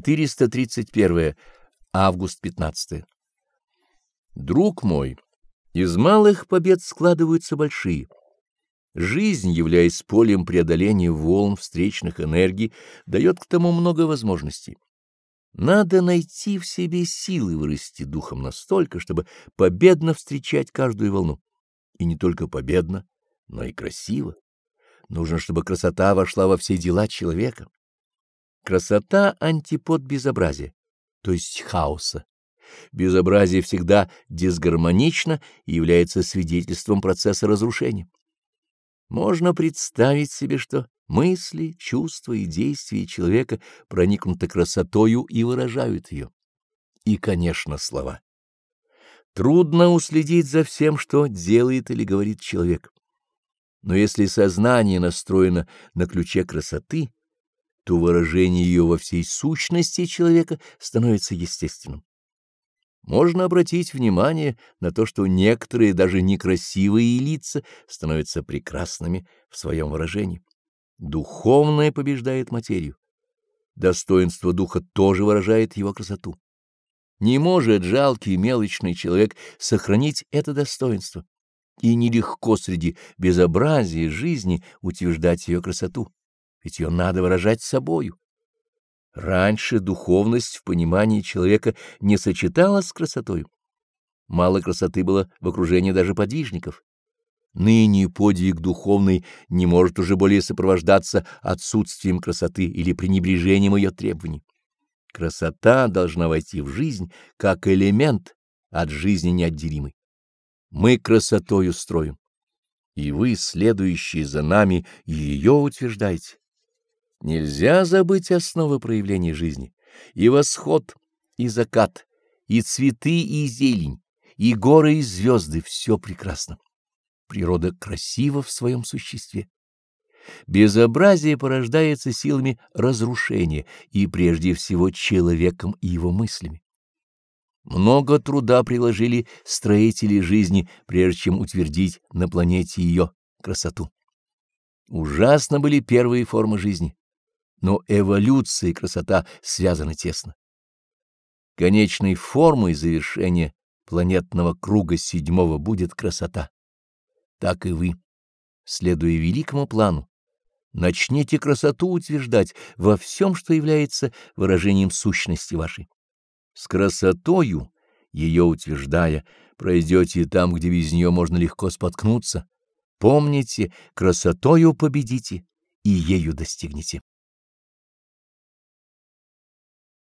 431. Август 15. Друг мой, из малых побед складываются большие. Жизнь, являясь полем преодоления волн встречных энергий, дает к тому много возможностей. Надо найти в себе силы вырасти духом настолько, чтобы победно встречать каждую волну. И не только победно, но и красиво. Нужно, чтобы красота вошла во все дела человека. Красота — антипод безобразия, то есть хаоса. Безобразие всегда дисгармонично и является свидетельством процесса разрушения. Можно представить себе, что мысли, чувства и действия человека проникнуты красотою и выражают ее. И, конечно, слова. Трудно уследить за всем, что делает или говорит человек. Но если сознание настроено на ключе красоты, то выражение ее во всей сущности человека становится естественным. Можно обратить внимание на то, что некоторые даже некрасивые лица становятся прекрасными в своем выражении. Духовное побеждает материю. Достоинство духа тоже выражает его красоту. Не может жалкий мелочный человек сохранить это достоинство, и нелегко среди безобразия жизни утверждать ее красоту ведь ее надо выражать собою. Раньше духовность в понимании человека не сочеталась с красотой. Мало красоты было в окружении даже подвижников. Ныне подвиг духовный не может уже более сопровождаться отсутствием красоты или пренебрежением ее требований. Красота должна войти в жизнь как элемент от жизни неотделимый. Мы красотою строим, и вы, следующие за нами, ее утверждаете. Нельзя забыть основы проявления жизни. И восход, и закат, и цветы, и зелень, и горы, и звезды — все прекрасно. Природа красива в своем существе. Безобразие порождается силами разрушения и прежде всего человеком и его мыслями. Много труда приложили строители жизни, прежде чем утвердить на планете ее красоту. Ужасно были первые формы жизни но эволюция и красота связаны тесно. Конечной формой завершения планетного круга седьмого будет красота. Так и вы, следуя великому плану, начните красоту утверждать во всем, что является выражением сущности вашей. С красотою, ее утверждая, пройдете там, где без нее можно легко споткнуться. Помните, красотою победите и ею достигнете.